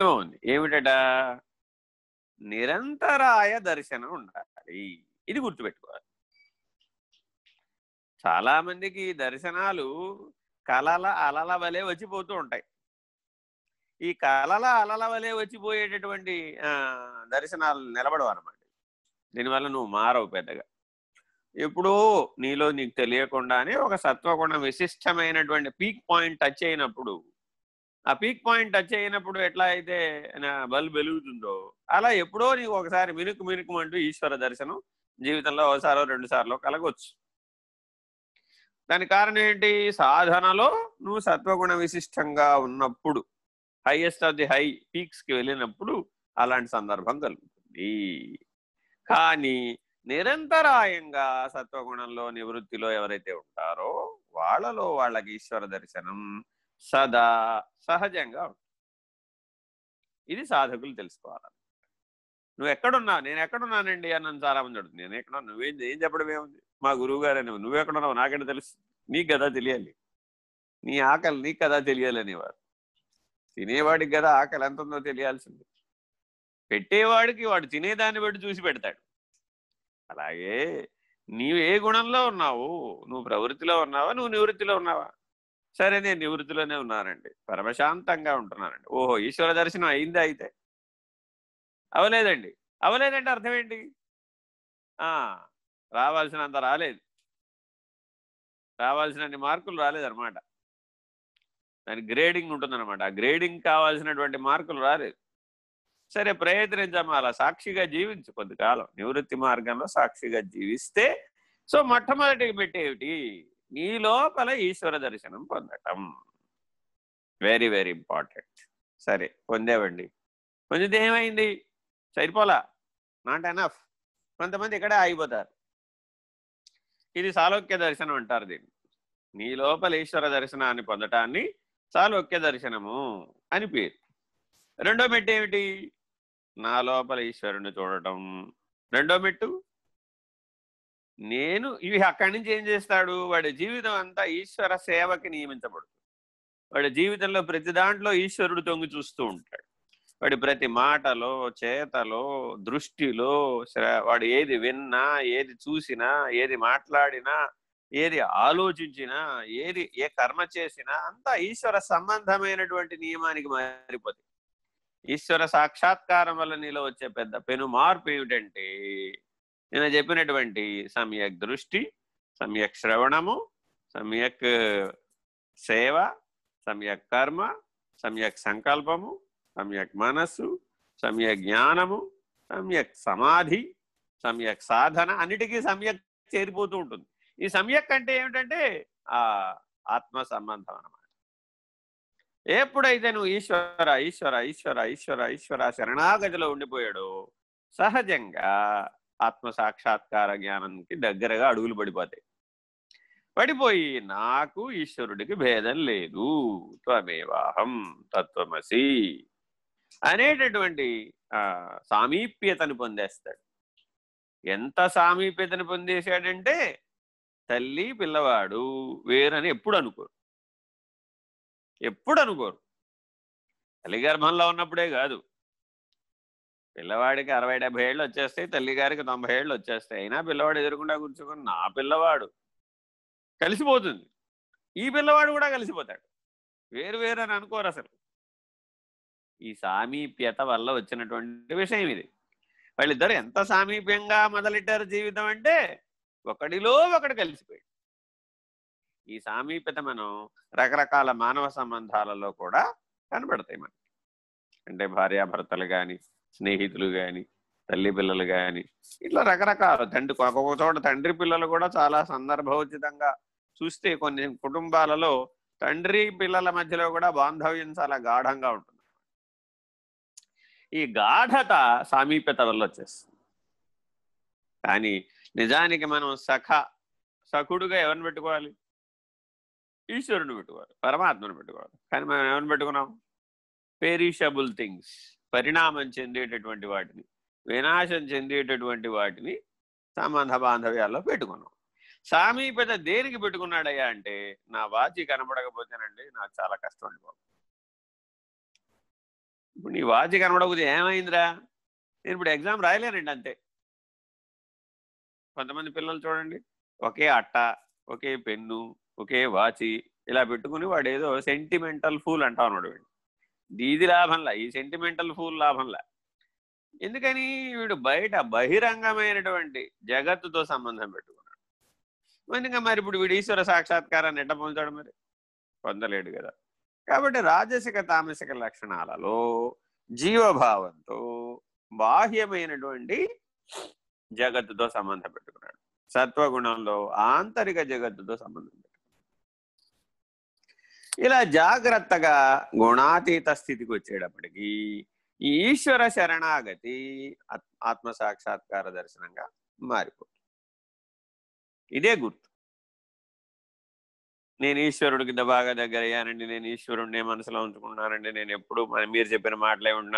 ఉంది ఏమిటట? నిరంతరాయ దర్శనం ఉండాలి. ఇది గుర్తుపెట్టుకోవాలి. చాలా మందికి దర్శనాలు కలల అలల వలె వచ్చిపోతూ ఉంటాయి. ఈ కలల అలల వలె వచ్చిపోయేటటువంటి దర్శనాలు నిలబడవు అనమాట దీనివల్ల నువ్వు మారవు పెద్దగా. ఎప్పుడో నీలో నీకు తెలియకుండానే ఒక సత్వగుణ విశిష్టమైనటువంటి పీక్ పాయింట్ టచ్ అయినప్పుడు ఆ పీక్ పాయింట్ టచ్ అయినప్పుడు ఎట్లా అయితే బల్బ్ వెలుగుతుందో అలా ఎప్పుడో నీకు ఒకసారి మినుకు మినుకు అంటూ ఈశ్వర దర్శనం జీవితంలో ఒకసారో రెండు సార్లు కలగొచ్చు. దాని కారణం ఏంటి? సాధనలో నువ్వు సత్వగుణ విశిష్టంగా ఉన్నప్పుడు హైయెస్ట్ ఆఫ్ ది హై పీక్స్కి వెళ్ళినప్పుడు అలాంటి సందర్భం కలుగుతుంది. కానీ నిరంతరాయంగా సత్వగుణంలో నివృత్తిలో ఎవరైతే ఉంటారో వాళ్ళలో వాళ్ళకి ఈశ్వర దర్శనం సదా సహజంగా ఉంటుంది. ఇది సాధకులు తెలుసుకోవాలి నువ్వు ఎక్కడున్నావు నేను ఎక్కడున్నానండి అని చాలా మంది అడుగుతుంది నేను ఎక్కడ నువ్వేం ఏం చెప్పడం ఏముంది? మా గురువు గారు అని నువ్వు ఎక్కడున్నావు నాకంటే తెలుసు? నీకు కదా తెలియాలి. నీ ఆకలి నీకు కదా తెలియాలి అనేవారు. తినేవాడికి కదా ఆకలి ఎంత ఉందో తెలియాల్సింది. పెట్టేవాడికి వాడు తినేదాన్ని బట్టి చూసి పెడతాడు. అలాగే నీవు ఏ గుణంలో ఉన్నావు? నువ్వు ప్రవృత్తిలో ఉన్నావా? నువ్వు నివృత్తిలో ఉన్నావా? సరే నేను నివృత్తిలోనే ఉన్నానండి. పరమశాంతంగా ఉంటున్నానండి. ఓహో ఈశ్వర దర్శనం అయిందా అయితే. అవలేదండి. అవలేదంటే అర్థం ఏంటి? రావాల్సినంత రాలేదు. రావాల్సినన్ని మార్కులు రాలేదన్నమాట. దాని గ్రేడింగ్ ఉంటుందన్నమాట. ఆ గ్రేడింగ్ కావాల్సినటువంటి మార్కులు రాలేదు. సరే ప్రయత్నించాము అలా సాక్షిగా జీవించు కొద్దికాలం నివృత్తి మార్గంలో సాక్షిగా జీవిస్తే సో మొట్టమొదటికి పెట్టేవిటి నీ లోపల ఈశ్వర దర్శనం పొందటం. వెరీ వెరీ ఇంపార్టెంట్ సరే పొందేవండి పొందితే ఏమైంది? సరిపోలా? నాట్ ఎనఫ్ కొంతమంది ఇక్కడే ఆగిపోతారు. ఇది సాలోక్య దర్శనం అంటారు దీన్ని. నీ లోపల ఈశ్వర దర్శనాన్ని పొందటాన్ని సాలోక్య దర్శనము అని పేరు. రెండో మెట్టు ఏమిటి? నా లోపల ఈశ్వరుని చూడటం. రెండో మెట్టు? నేను ఇవి అక్కడి నుంచి ఏం చేస్తాడు? వాడి జీవితం అంతా ఈశ్వర సేవకి నియమించబడుతుంది. వాడి జీవితంలో ప్రతి దాంట్లో ఈశ్వరుడు తొంగి చూస్తూ ఉంటాడు. వాడి ప్రతి మాటలో చేతలో దృష్టిలో వాడు ఏది విన్నా ఏది చూసినా ఏది మాట్లాడినా ఏది ఆలోచించినా ఏది ఏ కర్మ చేసినా అంతా ఈశ్వర సంబంధమైనటువంటి నియమానికి మారిపోతుంది ఈశ్వర సాక్షాత్కారం వల్ల నీలో వచ్చే పెద్ద పెను మార్పు ఏమిటంటే నేను చెప్పినటువంటి సమ్యక్ దృష్టి సమ్యక్ శ్రవణము సమ్యక్ సేవ సమ్యక్ కర్మ సమ్యక్ సంకల్పము సమ్యక్ మనస్సు సమ్యక్ జ్ఞానము సమ్యక్ సమాధి సమ్యక్ సాధన అన్నిటికీ సమ్యక్ చేరిపోతూ ఉంటుంది. ఈ సమ్యక్ అంటే ఏమిటంటే ఆ ఆత్మ సంబంధం అన్నమాట. ఎప్పుడైతే నువ్వు ఈశ్వర ఈశ్వర ఈశ్వర ఈశ్వర ఈశ్వర శరణాగతిలో ఉండిపోయాడో సహజంగా ఆత్మ సాక్షాత్కార జ్ఞానంకి దగ్గరగా అడుగులు పడిపోతాయి. పడిపోయి నాకు ఈశ్వరుడికి భేదం లేదు. త్వమేవాహం తత్వమసి అనేటటువంటి సామీప్యతను పొందేస్తాడు. ఎంత సామీప్యతను పొందేశాడంటే తల్లి పిల్లవాడు వేరని ఎప్పుడు అనుకోరు. ఎప్పుడు అనుకోరు. తల్లి గర్భంలో ఉన్నప్పుడే కాదు. పిల్లవాడికి అరవై డెబ్బై ఏళ్ళు వచ్చేస్తాయి తల్లిగారికి తొంభై ఏళ్ళు వచ్చేస్తాయి. అయినా పిల్లవాడు ఎదురుకుండా కూర్చుకుని నా పిల్లవాడు కలిసిపోతుంది. ఈ పిల్లవాడు కూడా కలిసిపోతాడు. వేరు వేరు అని అనుకోరు అసలు. ఈ సామీప్యత వల్ల వచ్చినటువంటి విషయం ఇది. వాళ్ళిద్దరు ఎంత సామీప్యంగా మొదలెట్టారు జీవితం అంటే ఒకడిలో ఒకడు కలిసిపోయాడు. ఈ సామీప్యత మనం రకరకాల మానవ సంబంధాలలో కూడా కనబడతాయి మనకి. అంటే భార్యాభర్తలు కానీ స్నేహితులు కానీ తల్లి పిల్లలు కానీ ఇట్లా రకరకాల తండ్రి ఒక్కొక్క చోట తండ్రి పిల్లలు కూడా చాలా సందర్భోచితంగా చూస్తే కొన్ని కుటుంబాలలో తండ్రి పిల్లల మధ్యలో కూడా బాంధవ్యం చాలా గాఢంగా ఉంటుంది. ఈ గాఢత సామీప్యత వల్ల వచ్చేస్తుంది. కానీ నిజానికి మనం సఖ సఖుడుగా ఎవరిని పెట్టుకోవాలి? ఈశ్వరుని పెట్టుకోవాలి పరమాత్మను పెట్టుకోవాలి. కానీ మనం ఎవరిని పెట్టుకున్నాం? పేరిషబుల్ థింగ్స్ పరిణామం చెందేటటువంటి వాటిని వినాశం చెందేటటువంటి వాటిని సంబంధ బాంధవ్యాల్లో పెట్టుకున్నాం. సామీప్యత దేనికి పెట్టుకున్నాడయ్యా అంటే నా వాచి కనబడకపోతేనండి నాకు చాలా కష్టం అండి బాబు. ఇప్పుడు నీ వాచ్ కనబడకపోతే ఏమైందిరా? నేను ఇప్పుడు ఎగ్జామ్ రాయలేనండి అంతే. కొంతమంది పిల్లలు చూడండి ఒకే అట్ట ఒకే పెన్ను ఒకే వాచి ఇలా పెట్టుకుని వాడు ఏదో సెంటిమెంటల్ ఫూల్ అంటా ఉన్నాడు వీడు. దీది లాభంలా ఈ సెంటిమెంటల్ ఫూల్ లాభంలా. ఎందుకని? వీడు బయట బహిరంగమైనటువంటి జగత్తుతో సంబంధం పెట్టుకున్నాడు. ఎందుకంటే మరి ఇప్పుడు వీడు ఈశ్వర సాక్షాత్కారాన్ని ఎట్ట పొందుతాడు మరి? పొందలేడు కదా. కాబట్టి రాజసిక తామసిక లక్షణాలలో జీవభావంతో బాహ్యమైనటువంటి జగత్తుతో సంబంధం పెట్టుకున్నాడు. సత్వగుణంలో ఆంతరిక జగత్తుతో సంబంధం పెట్టుకున్నాడు. ఇలా జాగ్రత్తగా గుణాతీత స్థితికి వచ్చేటప్పటికీ ఈ ఈశ్వర శరణాగతి ఆత్మ సాక్షాత్కార దర్శనంగా మారిపోతుంది. ఇదే గుర్తు. నేను ఈశ్వరుడికి బాగా దగ్గర అయ్యానండి నేను ఈశ్వరుడిని మనసులో ఉంచుకున్నానండి నేను ఎప్పుడు మీరు చెప్పిన మాటలే ఉన్నా